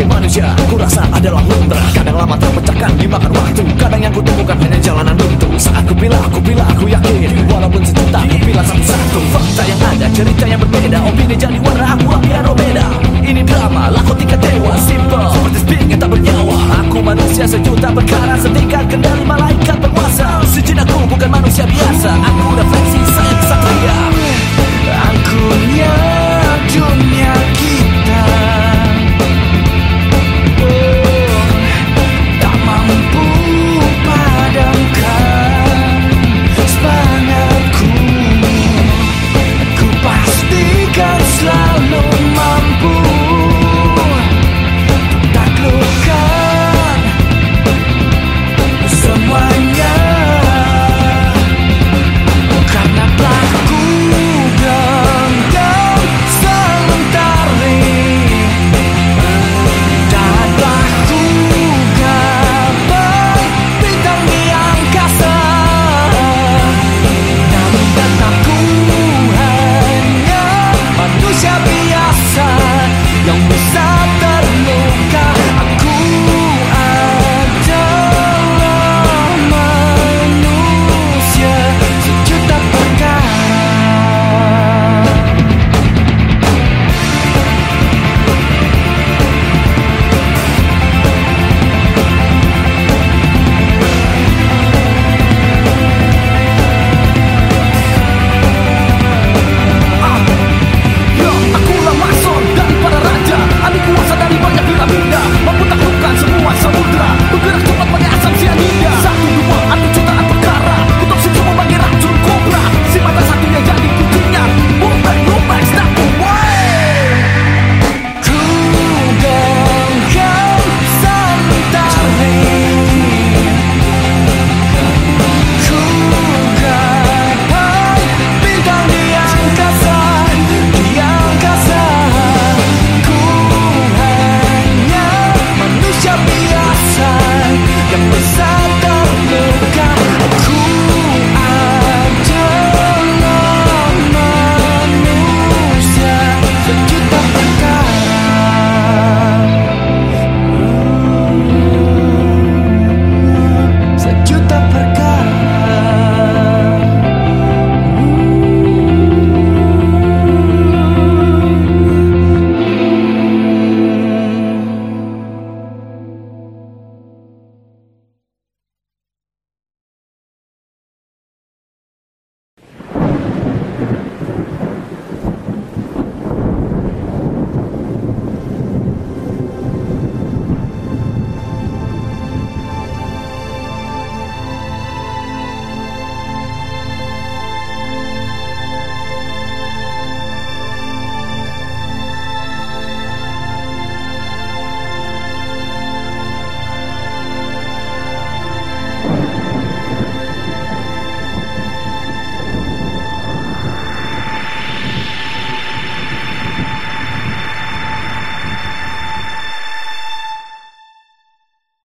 manusia. Ku rasa adalah lumrah Kadang lama terpecahkan dimakan waktu. Kadang yang kutemukan hanya jalanan buntu Saat ku pilih, ku pilih, aku yakin. Walaupun sejuta, ku pilih satu-satu. Fakta yang ada, cerita yang berbeda. Opini jadi warna, aku akhirnya beda Ini drama, laku tingkat dewa. Simple, seperti sping tak bernyawa. Aku manusia sejuta perkara. Setingkat kendali malaikat berkuasa. Sejenak aku bukan manusia biasa. Aku refleksi, can beside